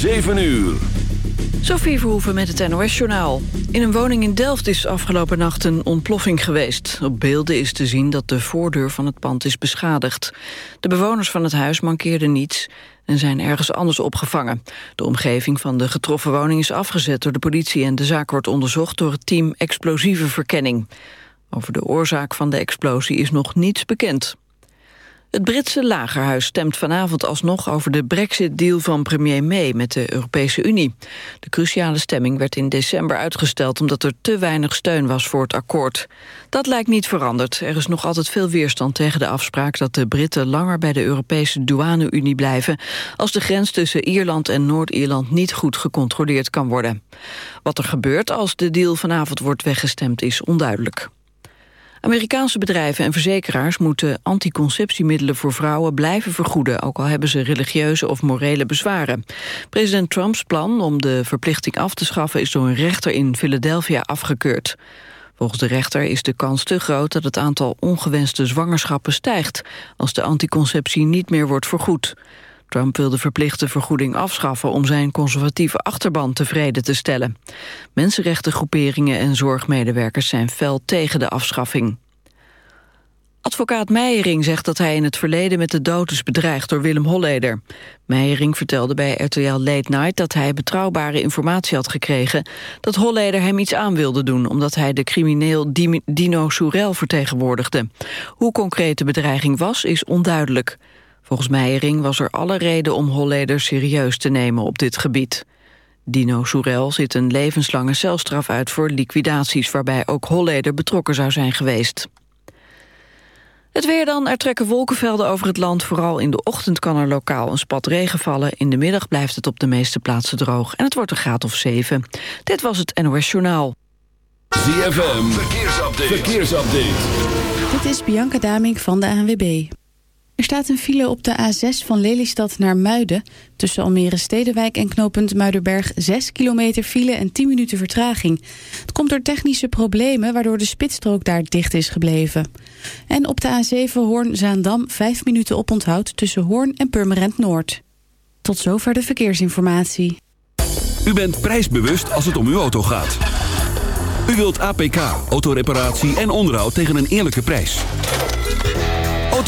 7 uur. Sophie Verhoeven met het NOS-journaal. In een woning in Delft is afgelopen nacht een ontploffing geweest. Op beelden is te zien dat de voordeur van het pand is beschadigd. De bewoners van het huis mankeerden niets en zijn ergens anders opgevangen. De omgeving van de getroffen woning is afgezet door de politie... en de zaak wordt onderzocht door het team explosieve verkenning. Over de oorzaak van de explosie is nog niets bekend. Het Britse lagerhuis stemt vanavond alsnog over de brexit-deal van premier May met de Europese Unie. De cruciale stemming werd in december uitgesteld omdat er te weinig steun was voor het akkoord. Dat lijkt niet veranderd. Er is nog altijd veel weerstand tegen de afspraak dat de Britten langer bij de Europese douane-Unie blijven als de grens tussen Ierland en Noord-Ierland niet goed gecontroleerd kan worden. Wat er gebeurt als de deal vanavond wordt weggestemd is onduidelijk. Amerikaanse bedrijven en verzekeraars moeten anticonceptiemiddelen voor vrouwen blijven vergoeden, ook al hebben ze religieuze of morele bezwaren. President Trumps plan om de verplichting af te schaffen is door een rechter in Philadelphia afgekeurd. Volgens de rechter is de kans te groot dat het aantal ongewenste zwangerschappen stijgt als de anticonceptie niet meer wordt vergoed. Trump wil de verplichte vergoeding afschaffen om zijn conservatieve achterban tevreden te stellen. Mensenrechtengroeperingen en zorgmedewerkers zijn fel tegen de afschaffing. Advocaat Meijering zegt dat hij in het verleden met de dood is bedreigd door Willem Holleder. Meijering vertelde bij RTL Late Night dat hij betrouwbare informatie had gekregen dat Holleder hem iets aan wilde doen omdat hij de crimineel Dino Soerel vertegenwoordigde. Hoe concreet de bedreiging was is onduidelijk. Volgens Meijering was er alle reden om Holleder serieus te nemen op dit gebied. Dino Soerel zit een levenslange celstraf uit voor liquidaties... waarbij ook Holleder betrokken zou zijn geweest. Het weer dan. Er trekken wolkenvelden over het land. Vooral in de ochtend kan er lokaal een spat regen vallen. In de middag blijft het op de meeste plaatsen droog. En het wordt een graad of 7. Dit was het NOS Journaal. ZFM. Verkeersupdate. Verkeersupdate. Dit is Bianca Damink van de ANWB. Er staat een file op de A6 van Lelystad naar Muiden. Tussen Almere Stedenwijk en knooppunt Muidenberg 6 kilometer file en 10 minuten vertraging. Het komt door technische problemen waardoor de spitsstrook daar dicht is gebleven. En op de A7 Hoorn-Zaandam 5 minuten oponthoud tussen Hoorn en Purmerend Noord. Tot zover de verkeersinformatie. U bent prijsbewust als het om uw auto gaat. U wilt APK, autoreparatie en onderhoud tegen een eerlijke prijs.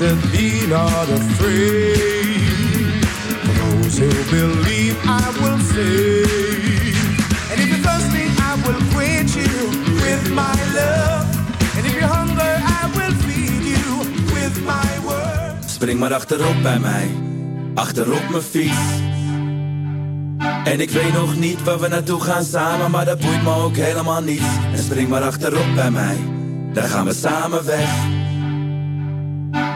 Said, Be not afraid. For those who believe, I will save. And if you're thirsty, I will quench you with my love. And if you're hungry, I will feed you with my word. Spring maar achterop bij mij, achterop mijn fiets. En ik weet nog niet waar we naartoe gaan samen, maar dat boeit me ook helemaal niet. En spring maar achterop bij mij, dan gaan we samen weg.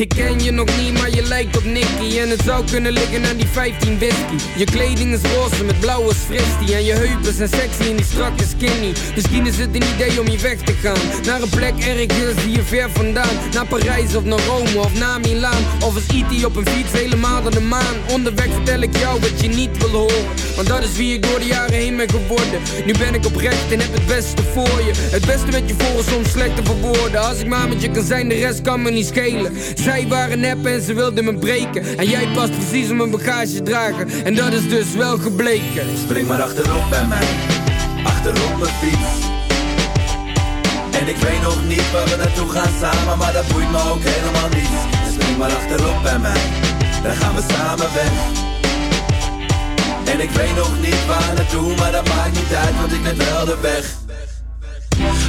ik ken je nog niet, maar je lijkt op Nicky. En het zou kunnen liggen aan die 15 whisky. Je kleding is roze met blauwe fristie. En je heupen zijn sexy en die strakke skinny. Misschien is het een idee om hier weg te gaan. Naar een plek ergens hier ver vandaan. Naar Parijs of naar Rome of naar Milaan. Of als E.T. op een fiets helemaal naar de maan. Onderweg vertel ik jou wat je niet wil horen Want dat is wie ik door de jaren heen ben geworden. Nu ben ik oprecht en heb het beste voor je. Het beste met je voor is soms slecht te Als ik maar met je kan zijn, de rest kan me niet schelen. Zij waren nep en ze wilden me breken. En jij past precies op mijn bagage dragen En dat is dus wel gebleken. Spring maar achterop bij mij, achterop mijn fiets. En ik weet nog niet waar we naartoe gaan samen, maar dat boeit me ook helemaal niet. Dus spring maar achterop bij mij, dan gaan we samen weg. En ik weet nog niet waar naartoe, maar dat maakt niet uit, want ik ben wel de weg.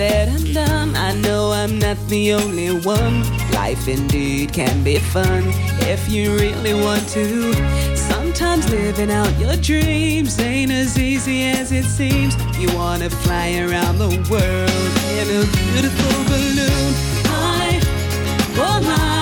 said and done, I know I'm not the only one. Life indeed can be fun if you really want to. Sometimes living out your dreams ain't as easy as it seems. You wanna fly around the world in a beautiful balloon. Life, oh life,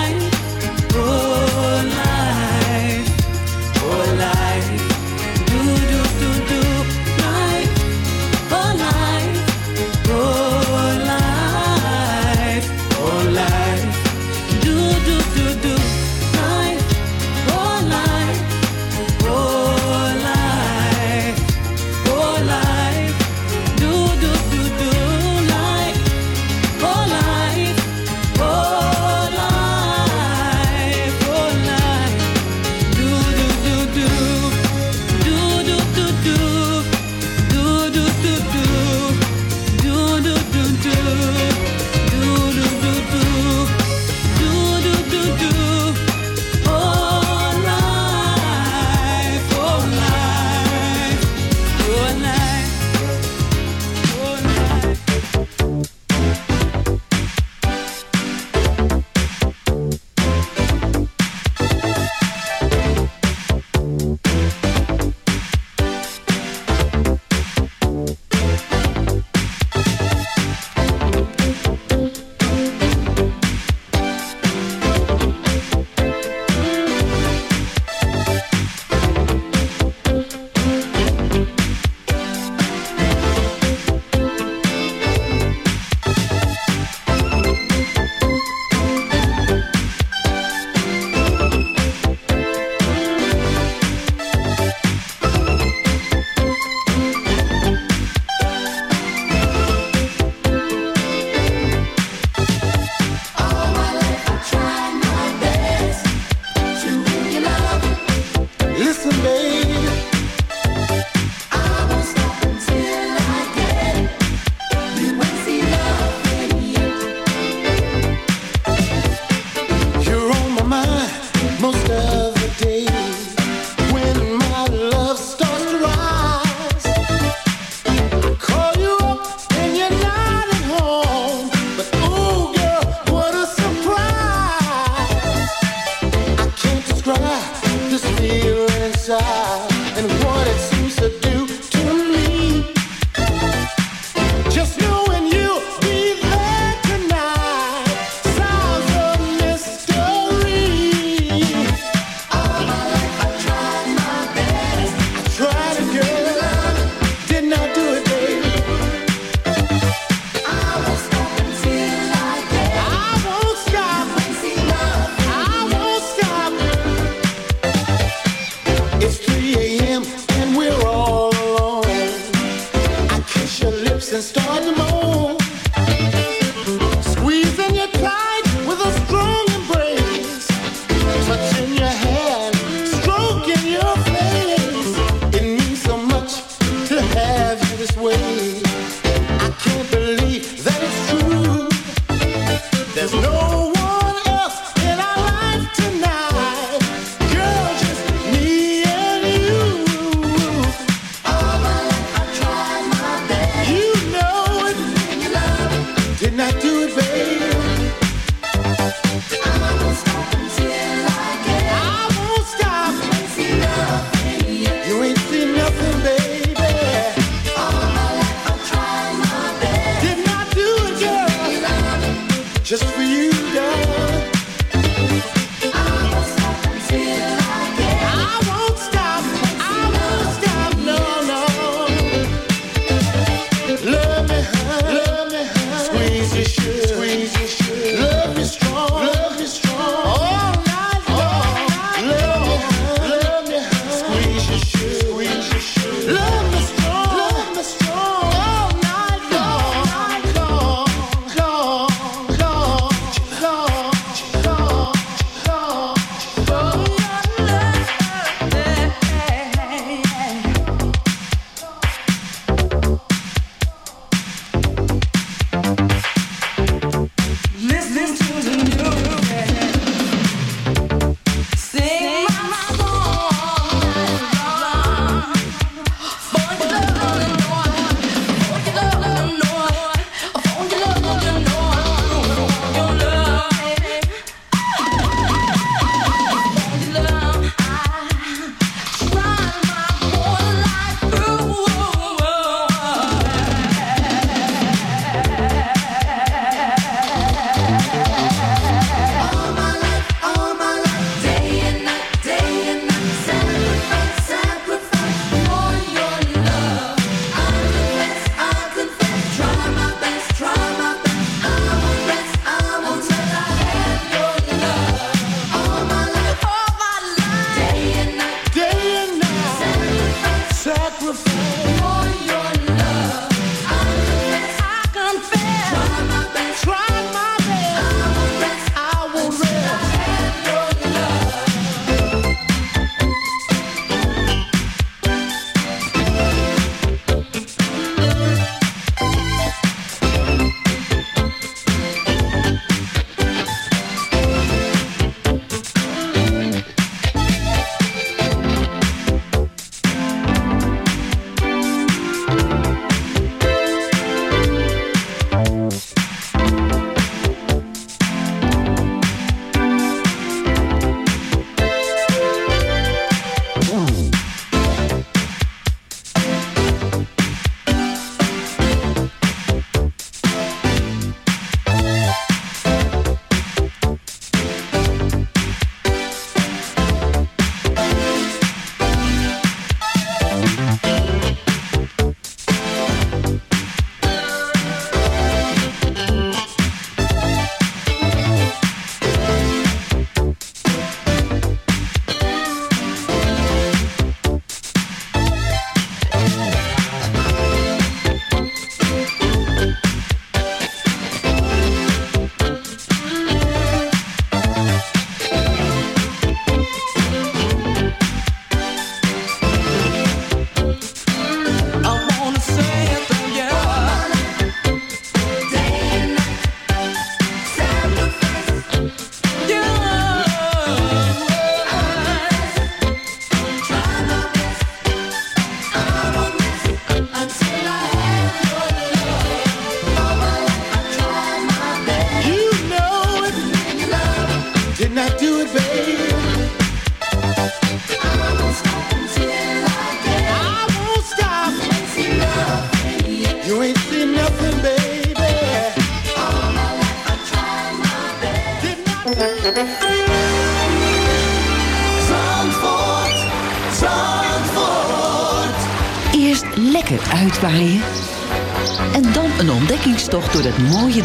this way.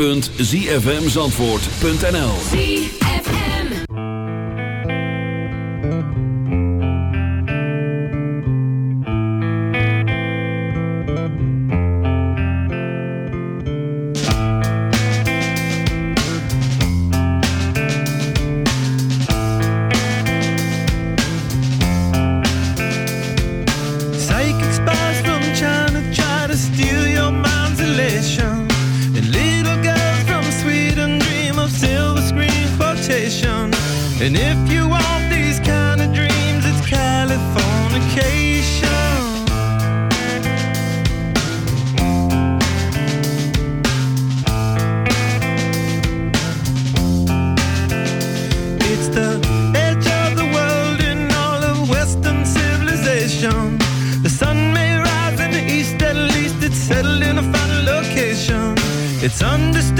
www.zfmzandvoort.nl It's understood